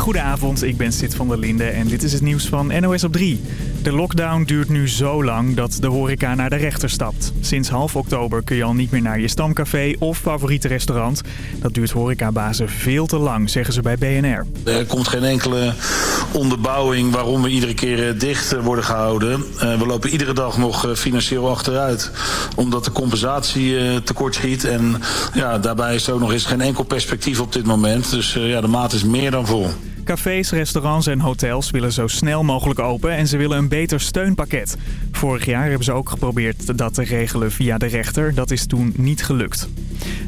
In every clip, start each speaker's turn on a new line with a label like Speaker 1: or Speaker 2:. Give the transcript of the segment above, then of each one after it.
Speaker 1: Goedenavond, ik ben Sid van der Linde en dit is het nieuws van NOS op 3. De lockdown duurt nu zo lang dat de horeca naar de rechter stapt. Sinds half oktober kun je al niet meer naar je stamcafé of favoriete restaurant. Dat duurt horecabazen veel te lang, zeggen ze bij BNR.
Speaker 2: Er komt geen enkele onderbouwing waarom we iedere keer eh, dicht eh, worden gehouden. Eh, we lopen iedere dag nog financieel achteruit. Omdat de compensatie tekort schiet. En ja, daarbij is ook nog eens geen enkel perspectief op dit moment. Dus ja, de maat is meer dan vol.
Speaker 1: Cafés, restaurants en hotels willen zo snel mogelijk open en ze willen een beter steunpakket. Vorig jaar hebben ze ook geprobeerd dat te regelen via de rechter. Dat is toen niet gelukt.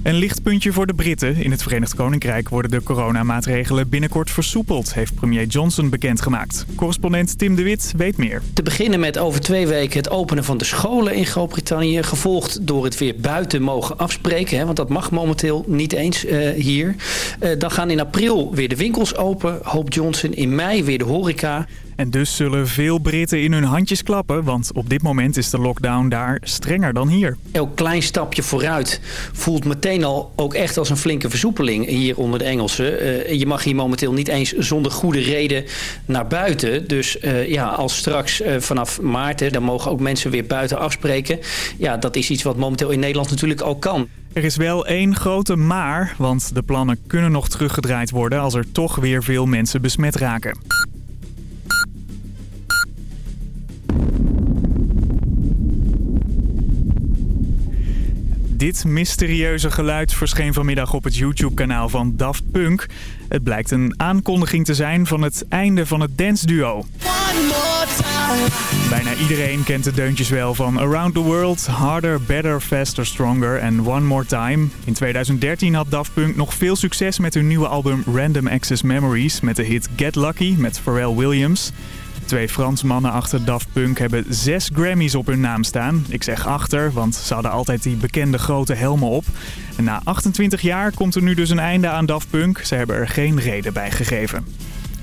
Speaker 1: Een lichtpuntje voor de Britten. In het Verenigd Koninkrijk worden de coronamaatregelen binnenkort versoepeld, heeft premier Johnson bekendgemaakt. Correspondent Tim de Wit weet meer.
Speaker 3: Te beginnen met over twee weken het openen van de scholen in Groot-Brittannië. Gevolgd door het weer buiten mogen afspreken, want dat mag momenteel niet eens uh, hier. Uh, dan gaan in april weer de winkels open, hoopt Johnson. In mei weer de horeca.
Speaker 1: En dus zullen veel Britten in hun handjes klappen, want op dit moment is de lockdown daar strenger dan hier.
Speaker 3: Elk klein stapje vooruit voelt meteen al ook echt als een flinke versoepeling hier onder de Engelsen. Uh, je mag hier momenteel niet eens zonder goede reden naar buiten. Dus uh, ja, als straks uh, vanaf maart, dan mogen ook mensen weer buiten afspreken. Ja, dat is iets wat momenteel in Nederland natuurlijk al kan.
Speaker 1: Er is wel één grote maar, want de plannen kunnen nog teruggedraaid worden als er toch weer veel mensen besmet raken. Dit mysterieuze geluid verscheen vanmiddag op het YouTube-kanaal van Daft Punk. Het blijkt een aankondiging te zijn van het einde van het dance-duo. Bijna iedereen kent de deuntjes wel van Around the World, Harder, Better, Faster, Stronger en One More Time. In 2013 had Daft Punk nog veel succes met hun nieuwe album Random Access Memories met de hit Get Lucky met Pharrell Williams. Twee Fransmannen achter Daft Punk hebben zes Grammys op hun naam staan. Ik zeg achter, want ze hadden altijd die bekende grote helmen op. En na 28 jaar komt er nu dus een einde aan Daft Punk. Ze hebben er geen reden bij gegeven.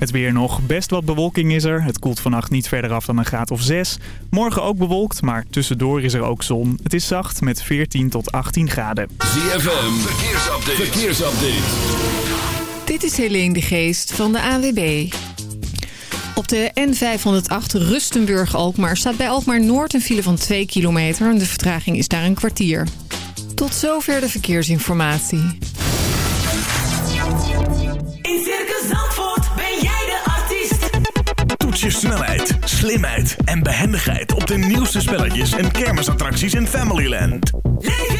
Speaker 1: Het weer nog. Best wat bewolking is er. Het koelt vannacht niet verder af dan een graad of 6. Morgen ook bewolkt, maar tussendoor is er ook zon. Het is zacht met 14 tot 18 graden.
Speaker 4: ZFM, verkeersupdate. verkeersupdate.
Speaker 5: Dit is Helene de Geest van de AWB. Op de N508 Rustenburg-Alkmaar staat bij Alkmaar Noord een file van 2 kilometer. En de vertraging is daar een kwartier. Tot zover de verkeersinformatie.
Speaker 6: In Circus Zandvoort ben jij de artiest.
Speaker 4: Toets je snelheid, slimheid en behendigheid op de nieuwste spelletjes en kermisattracties in Familyland.
Speaker 6: Leef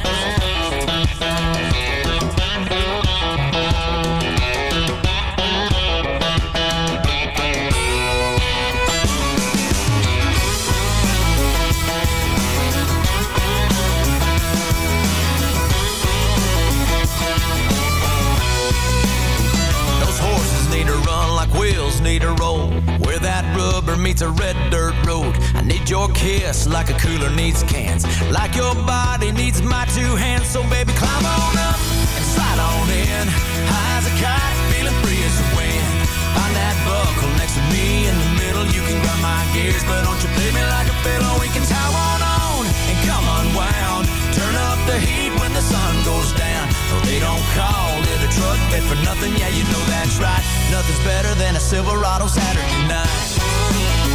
Speaker 7: Meets a red dirt road. I need your kiss like a cooler needs cans. Like your body needs my two hands, so baby, climb on up and slide on in. High as a kite, feeling free as the wind. Find that buckle next to me in the middle. You can grab my gears, but don't you play me like a fiddle. We can tie one on and come unwound. Turn up the heat when the sun goes down. No, they don't call it a truck bed for nothing. Yeah, you know that's right. Nothing's better than a Silverado Saturday night.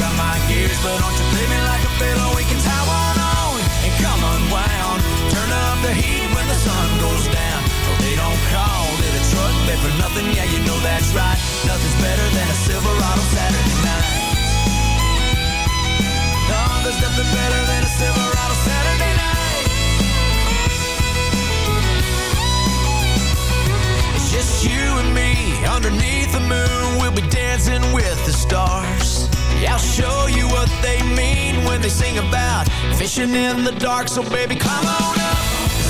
Speaker 7: grab my gears, but don't you play me like a fiddle. We can tie one on and come unwound. Turn up the heat when the sun goes down. No, they don't call it a truck bed for nothing. Yeah, you know that's right. Nothing's better than a Silverado Saturday night. No, there's nothing better than a Silverado Saturday night. It's just you and me underneath the moon. We'll be dancing with the stars. Yeah, I'll show you what they mean when they sing about fishing in the dark. So baby, climb on up,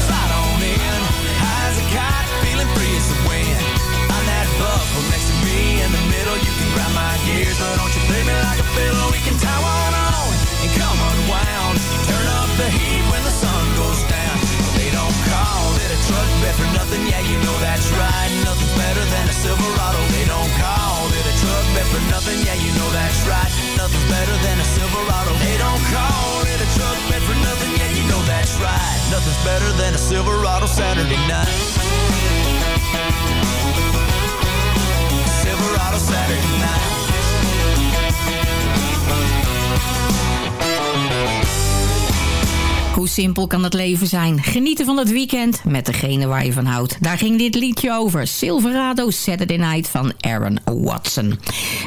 Speaker 7: slide on in. High as a kite, feeling free as the wind. Find that buckle next to me in the middle. You can grab my gears, but don't you play me like a fiddle. We can tie one on and come unwound. Turn up the heat when the sun goes down. They don't call it a truck bed for nothing. Yeah, you know that's right. Nothing's better than a Silverado. They don't call it truck bed for nothing. Yeah, you know that's right. Nothing's better than a Silverado. They don't call it a truck bed for nothing. Yeah, you know that's right. Nothing's better than a Silverado Saturday night. Silverado Saturday night.
Speaker 8: Hoe simpel kan het leven zijn? Genieten van het weekend met degene waar je van houdt. Daar ging dit liedje over. Silverado Saturday Night van Aaron Watson.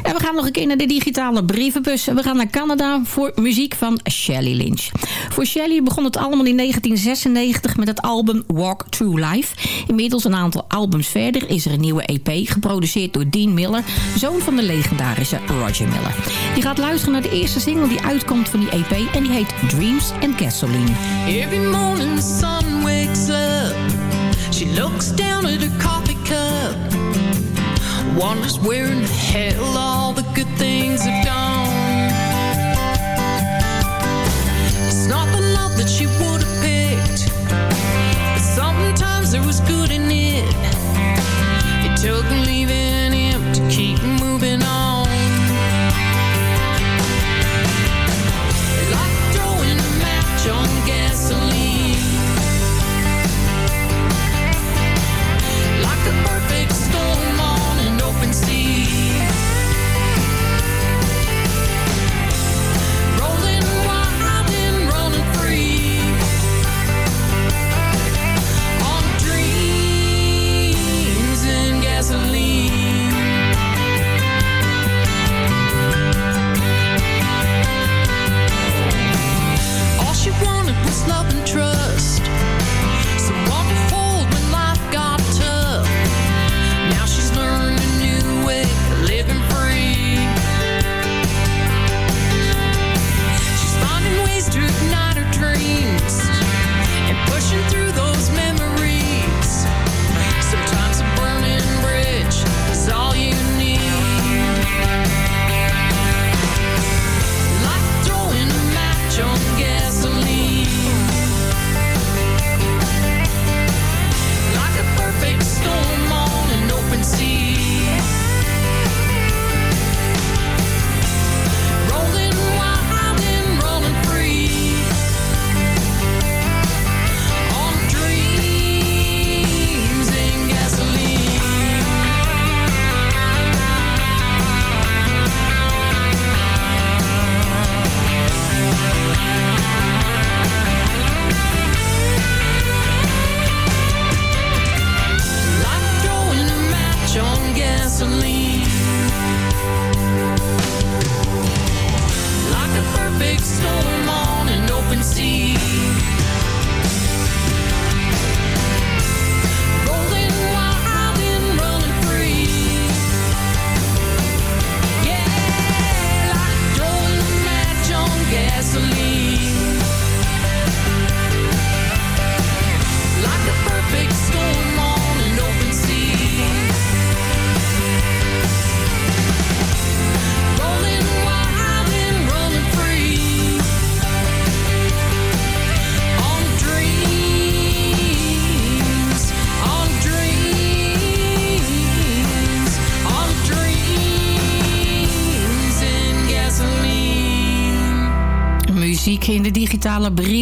Speaker 8: En we gaan nog een keer naar de digitale brievenbus. We gaan naar Canada voor muziek van Shelley Lynch. Voor Shelley begon het allemaal in 1996 met het album Walk Through Life. Inmiddels een aantal albums verder is er een nieuwe EP geproduceerd door Dean Miller, zoon van de legendarische Roger Miller. Je gaat luisteren naar de eerste single die uitkomt van die EP en die heet Dreams and Gasoline.
Speaker 6: Every morning the sun wakes up. She looks down at her coffee cup. Wonders where in the hell all the good things have gone.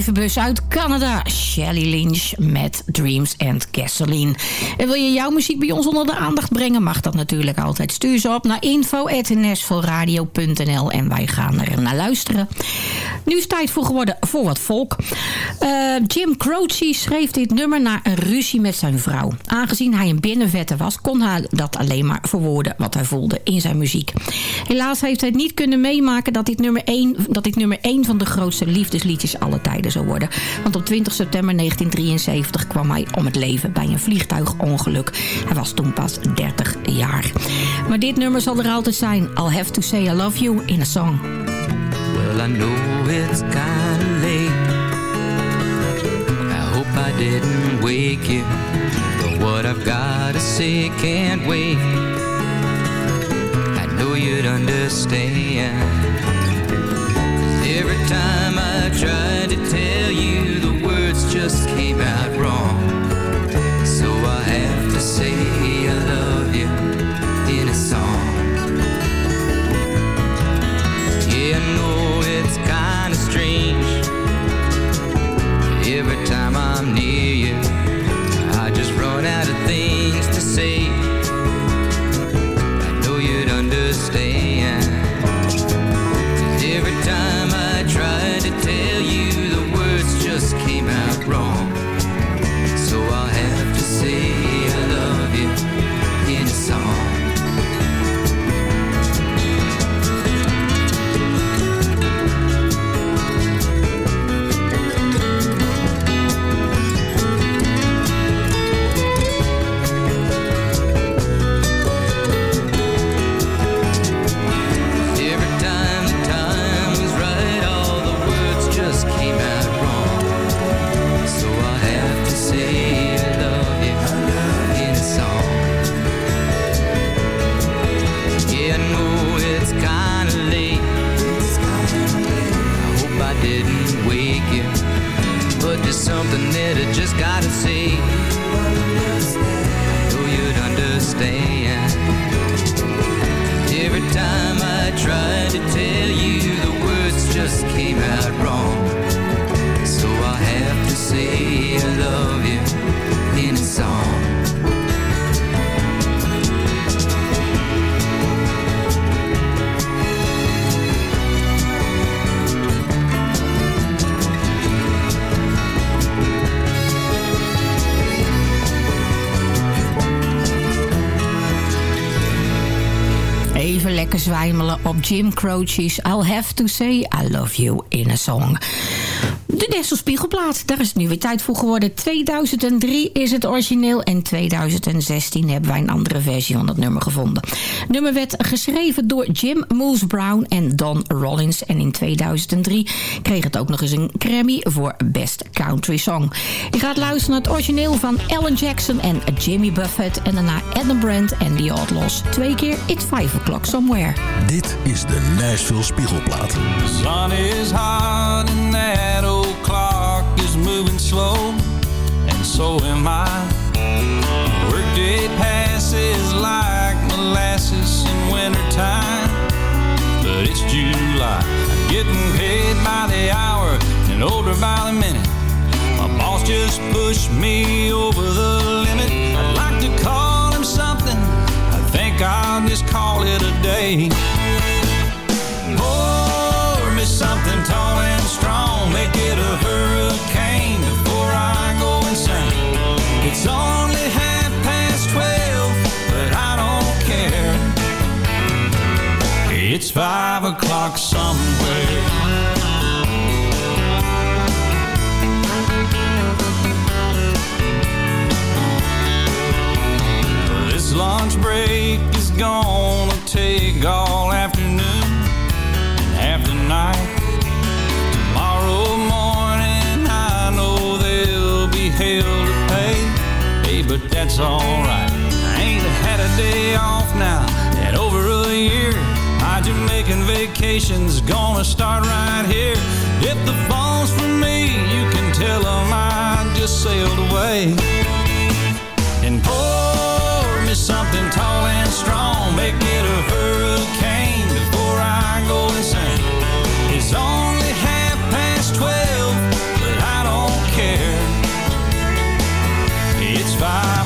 Speaker 8: Brievenbus uit Canada. Shelly Lynch met Dreams and Gasoline. En wil je jouw muziek bij ons onder de aandacht brengen? Mag dat natuurlijk altijd. Stuur ze op naar info.nl en wij gaan er naar luisteren. Nu is tijd voor geworden voor wat volk. Uh, Jim Croce schreef dit nummer na een ruzie met zijn vrouw. Aangezien hij een binnenvetter was, kon hij dat alleen maar verwoorden wat hij voelde in zijn muziek. Helaas heeft hij het niet kunnen meemaken dat dit nummer 1, dat dit nummer 1 van de grootste liefdesliedjes alle tijden zou worden. Want op 20 september 1973 kwam hij om het leven bij een vliegtuigongeluk. Hij was toen pas 30 jaar. Maar dit nummer zal er altijd zijn. I'll have to say I love you in a song.
Speaker 9: Well, I know it's kinda late. I hope I didn't wake you. But what I've got to say can't wait. I know you'd understand. Every time I tried to tell you, the words just came out wrong.
Speaker 8: Jim Croce's I'll Have To Say I Love You in a Song. De Dessel Spiegelplaat, daar is het nu weer tijd voor geworden. 2003 is het origineel en 2016 hebben wij een andere versie van dat nummer gevonden. Het nummer werd geschreven door Jim Moose Brown en Don Rollins. En in 2003 kreeg het ook nog eens een Grammy voor Best Country Song. Je gaat luisteren naar het origineel van Alan Jackson en Jimmy Buffett. En daarna Adam Brandt en The Outlaws. Twee keer It's 5 O'Clock Somewhere.
Speaker 10: Dit is de Nashville Spiegelplaat.
Speaker 11: sun is hot and that old is moving slow, and so am I. Workday passes like molasses in wintertime, but it's July. I'm getting paid by the hour and older by the minute. My boss just pushed me over the limit. I'd like to call him something. I think I'll just call it a day. It's five o'clock somewhere. This lunch break is gonna take all afternoon that's alright. I ain't had a day off now in over a year. My Jamaican vacation's gonna start right here. If the phone's for me, you can tell them I just sailed away. And pour me something tall and strong, make it a hurricane before I go insane. It's only half past twelve, but I don't care. It's fine.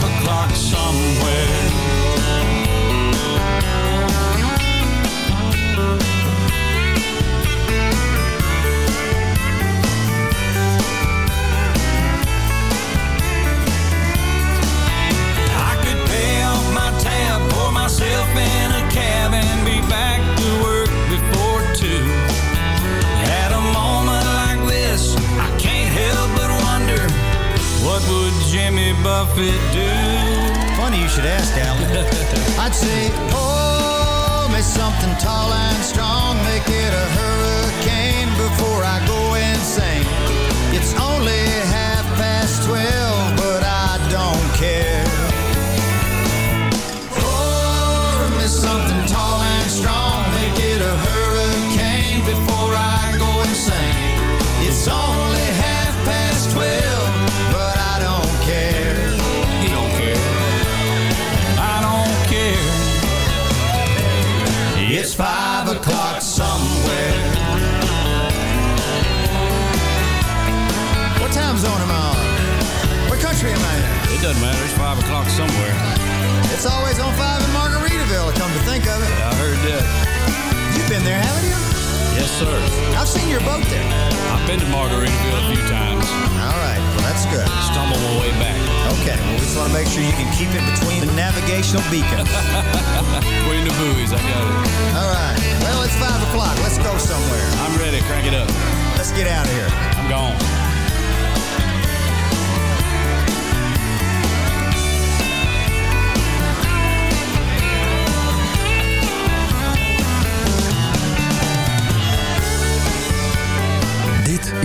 Speaker 11: it do.
Speaker 12: Funny you should ask, Alan. I'd say, oh, me something tall and strong, make it a
Speaker 11: hurry. doesn't matter. It's 5 o'clock somewhere.
Speaker 12: It's always on 5 in Margaritaville, come to think of it.
Speaker 11: I heard that.
Speaker 12: You've been there, haven't you?
Speaker 11: Yes, sir.
Speaker 12: I've seen your boat there.
Speaker 11: I've been to Margaritaville a few times.
Speaker 12: All right, well, that's good.
Speaker 11: Stumble my way back.
Speaker 12: Okay, well, we just want to make sure you can keep it between the navigational beacons.
Speaker 11: between the buoys, I got it.
Speaker 12: All right, well, it's 5 o'clock. Let's go somewhere.
Speaker 11: I'm ready. Crank it up.
Speaker 12: Let's get out of here.
Speaker 11: I'm gone.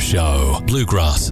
Speaker 12: Show. Bluegrass,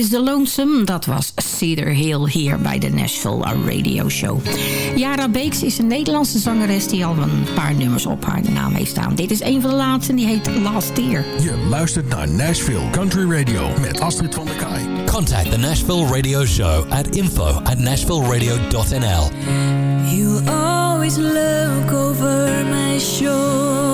Speaker 11: is the Lonesome.
Speaker 8: Dat was Cedar Hill hier bij de Nashville Radio Show. Jara Beeks is een Nederlandse zangeres die al een paar nummers op haar naam heeft staan. Dit is een van de laatste en die heet Last Year.
Speaker 10: Je luistert naar Nashville Country Radio met Astrid van der Kaai.
Speaker 12: Contact the Nashville Radio Show at info at nashvilleradio.nl
Speaker 6: You always look over my shoulder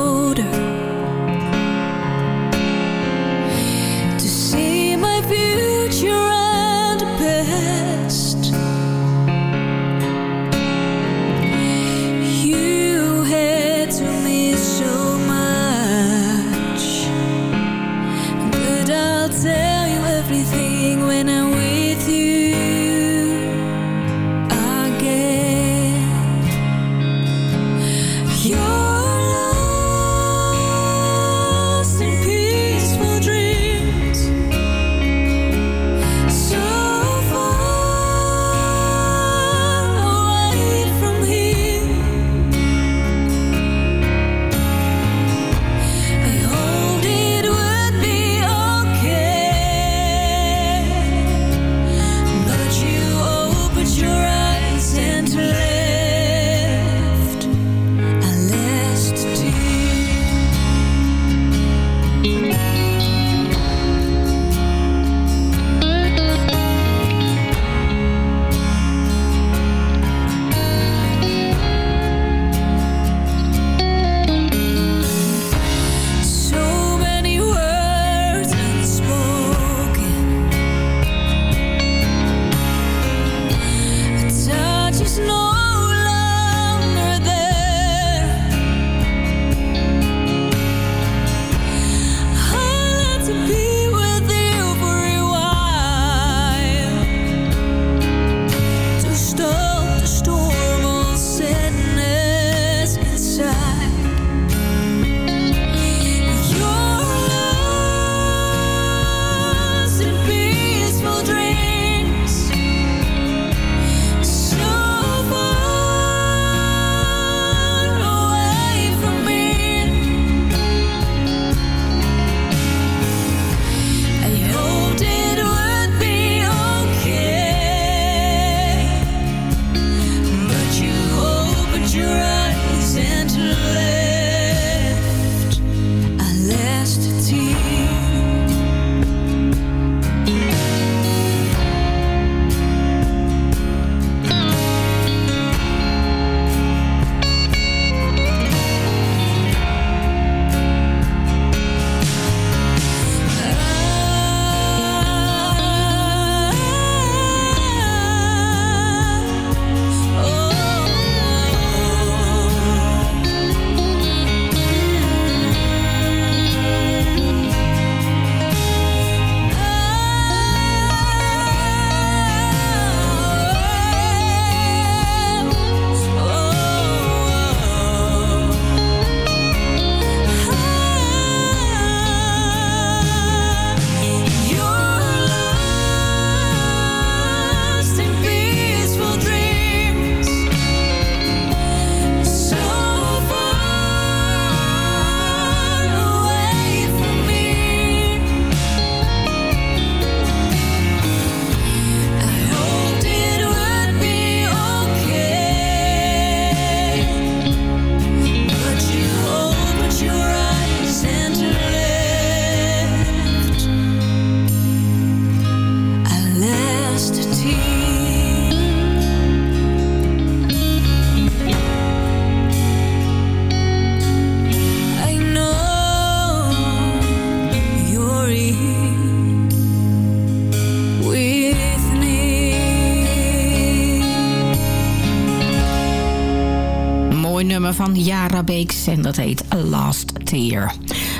Speaker 8: En dat heet Last Tear.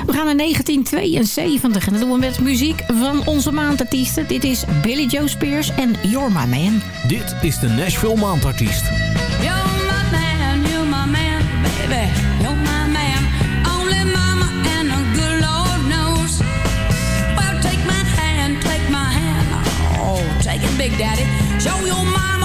Speaker 8: We gaan naar 1972 en dat doen we met muziek van onze maandartiesten. Dit is Billy Joe Spears en You're My Man.
Speaker 7: Dit is de Nashville Maandartiest.
Speaker 13: Big Daddy, show your
Speaker 14: mind.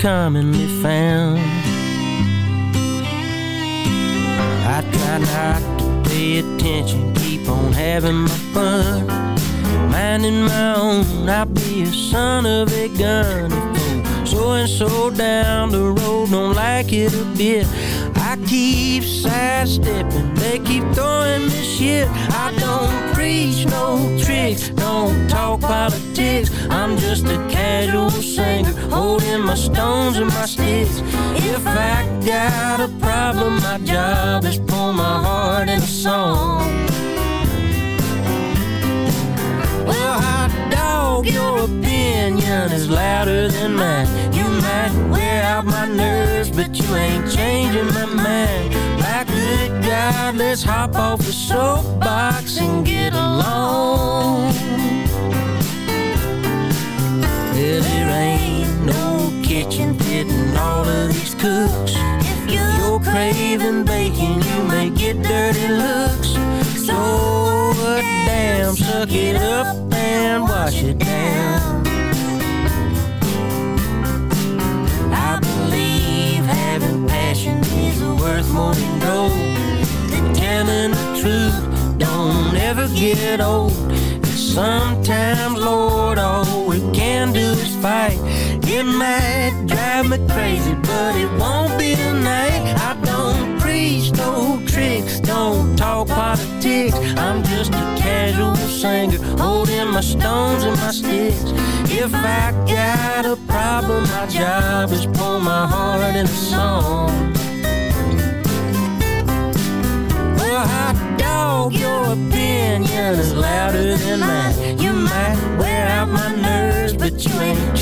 Speaker 14: commonly found. I try not to pay attention Keep on having my fun. Minding my own I'll be a son of a gun. If
Speaker 15: so-and-so down the road Don't like it a bit I keep sidestepping They keep throwing me shit. I don't preach no tricks, don't talk politics. I'm just a casual singer, holding my stones and my sticks. If I got a problem, my job is pour my heart in a song. Well, hot dog, your opinion is louder than mine. You might wear out my nerves, but you ain't changing my mind. My good God, let's hop off the soapbox and get along. Well, there ain't no kitchen fitting all of these cooks. If you're craving bacon, you may get dirty looks. So damn, suck it up and wash it down. Worth more than gold. Telling the truth don't ever get old. Sometimes, Lord, all we can do is fight. It might drive me crazy, but it won't be tonight. I don't preach no tricks, don't talk politics. I'm just a casual singer, holding my stones and my sticks. If I got a problem, my job is pour my heart in a song. Hot dog, your opinion is louder than mine. You might wear out my nerves, but you ain't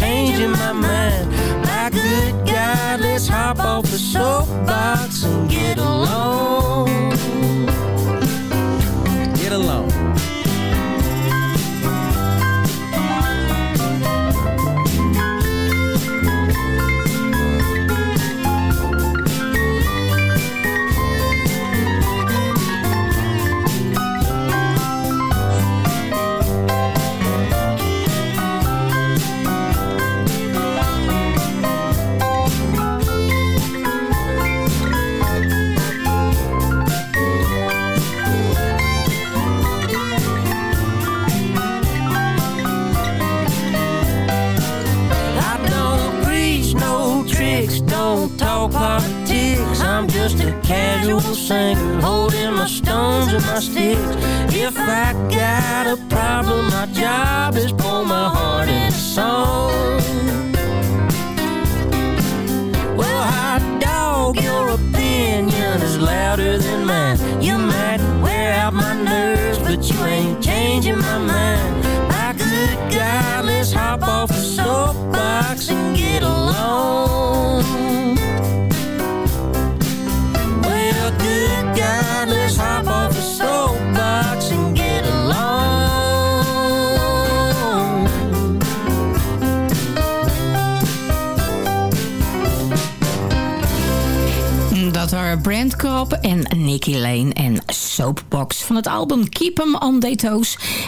Speaker 8: en Nicky Lane en Soapbox van het album Keep 'em on.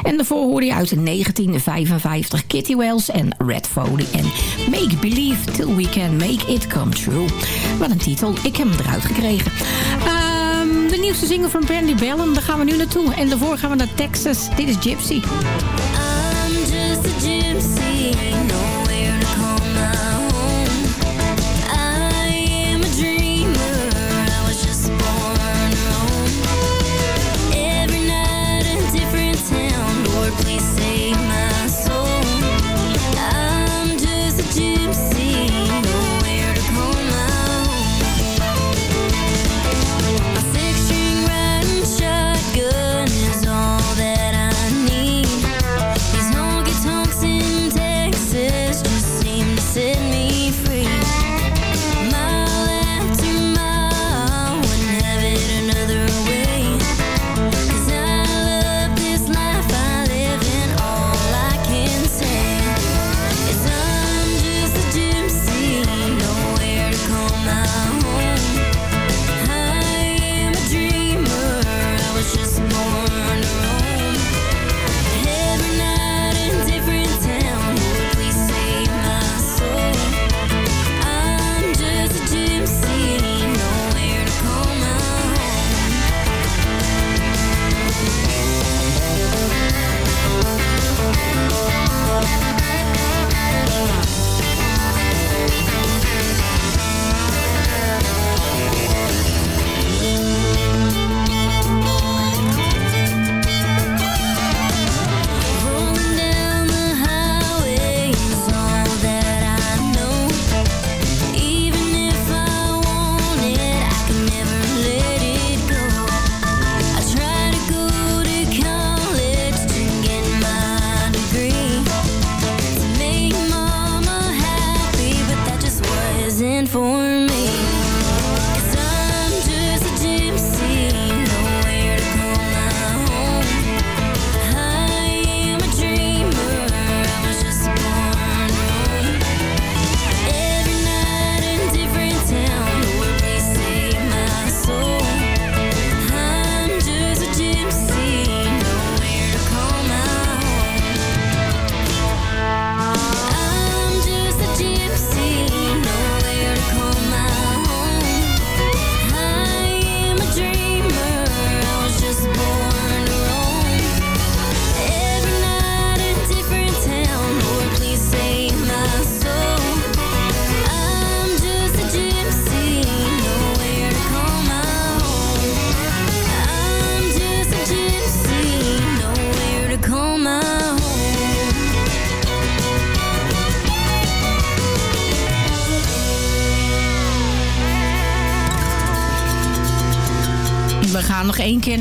Speaker 8: En daarvoor hoorde je uit 1955 Kitty Wells en Red Foley en Make Believe Till We Can Make It Come True. Wat een titel, ik heb hem eruit gekregen. Ehm, de nieuwste single van Brandy Bellum, daar gaan we nu naartoe. En daarvoor gaan we naar Texas. Dit is Gypsy.
Speaker 6: I'm just a gypsy, nowhere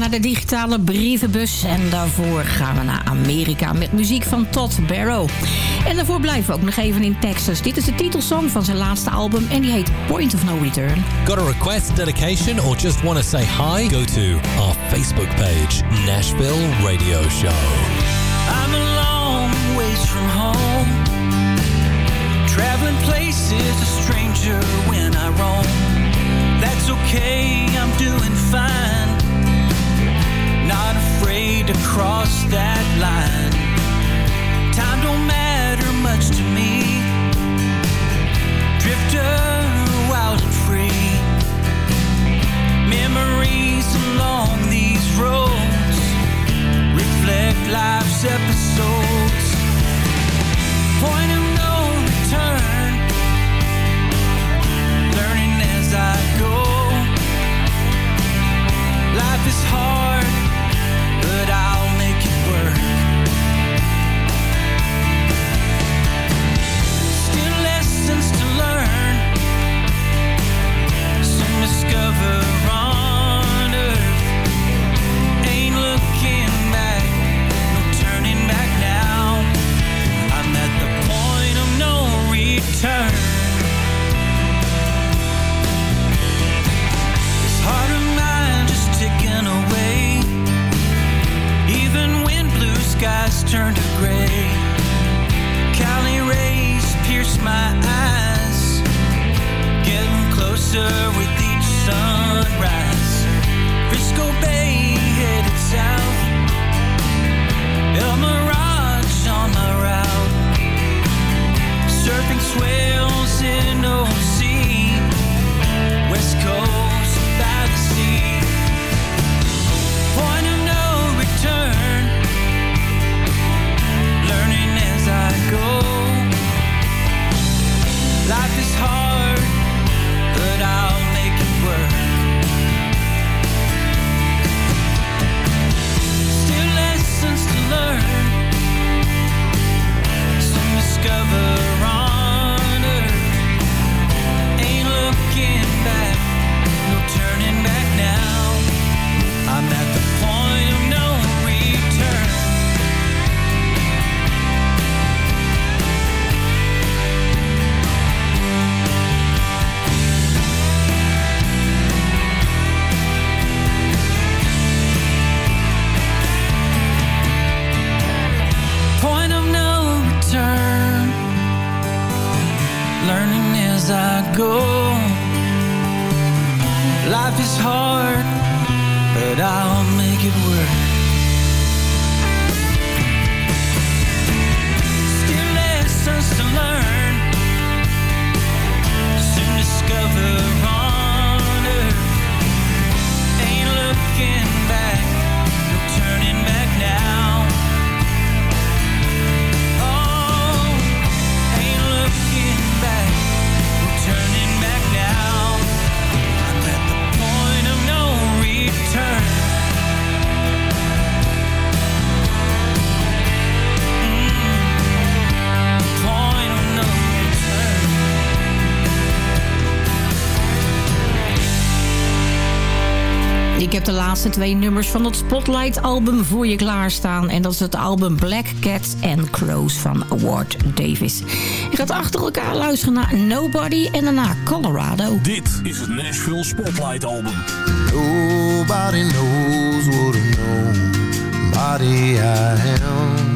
Speaker 8: naar de digitale brievenbus. En daarvoor gaan we naar Amerika met muziek van Todd Barrow. En daarvoor blijven we ook nog even in Texas. Dit is de titelsong van zijn laatste album en die heet Point of No Return.
Speaker 16: Got a request, dedication, or just want to say hi? Go to our Facebook page, Nashville Radio Show.
Speaker 17: I'm a long ways from home. Traveling places, a stranger when I roam. That's okay, I'm doing fine. To cross that line. Time don't matter much to me. Drifter, wild and free. Memories along
Speaker 8: laatste twee nummers van het Spotlight-album voor je klaarstaan. En dat is het album Black Cats and Crows van Ward Davis. Je gaat achter elkaar luisteren naar Nobody en daarna Colorado.
Speaker 18: Dit is het Nashville Spotlight Album.
Speaker 12: Nobody knows what a nobody I am.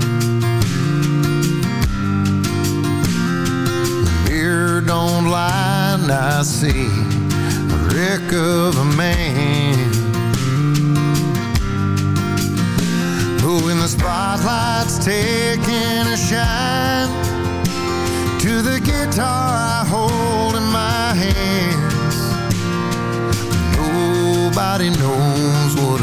Speaker 12: The mirror don't lie, and I see a wreck of a man. Who in the spotlight's taking a shine to the guitar I hold in my hands. Nobody knows what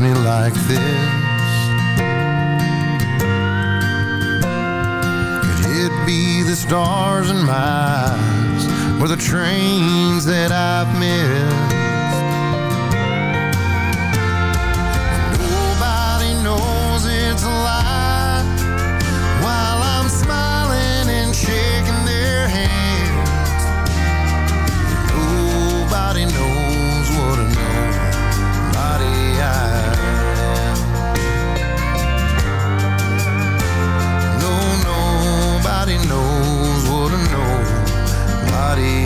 Speaker 19: me like this. Could it be the stars in my eyes Or the trains that I've missed?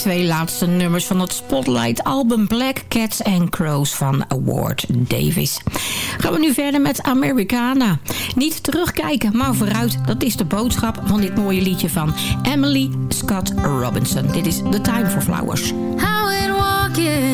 Speaker 8: twee laatste nummers van het Spotlight-album Black Cats and Crows van Award Davis. Gaan we nu verder met Americana. Niet terugkijken, maar vooruit. Dat is de boodschap van dit mooie liedje van Emily Scott Robinson. Dit is The Time for Flowers.
Speaker 6: How it walking.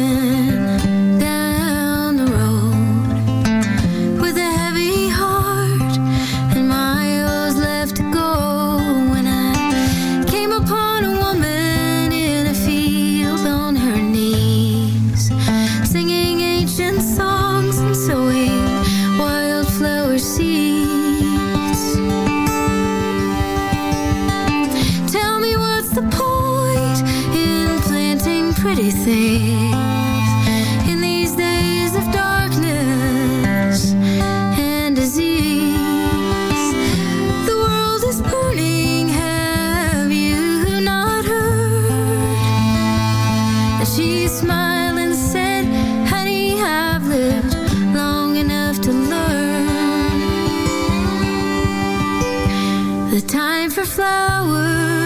Speaker 6: time for flowers.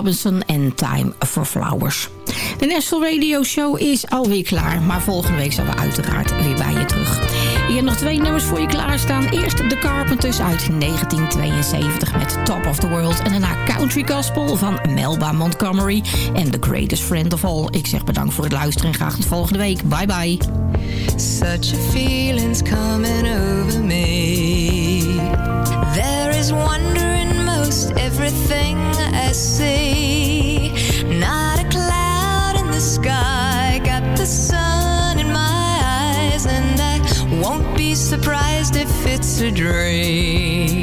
Speaker 8: Robinson en Time for Flowers. De National Radio Show is alweer klaar, maar volgende week zijn we uiteraard weer bij je terug. Hier nog twee nummers voor je klaarstaan. Eerst The Carpenters uit 1972 met Top of the World. En daarna Country Gospel van Melba Montgomery en The Greatest Friend of All. Ik zeg bedankt voor het luisteren en graag tot volgende week. Bye bye.
Speaker 6: Such a feeling's coming over me. There is wonder in most everything a dream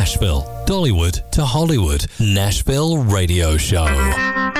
Speaker 17: Nashville, Dollywood to Hollywood, Nashville Radio Show.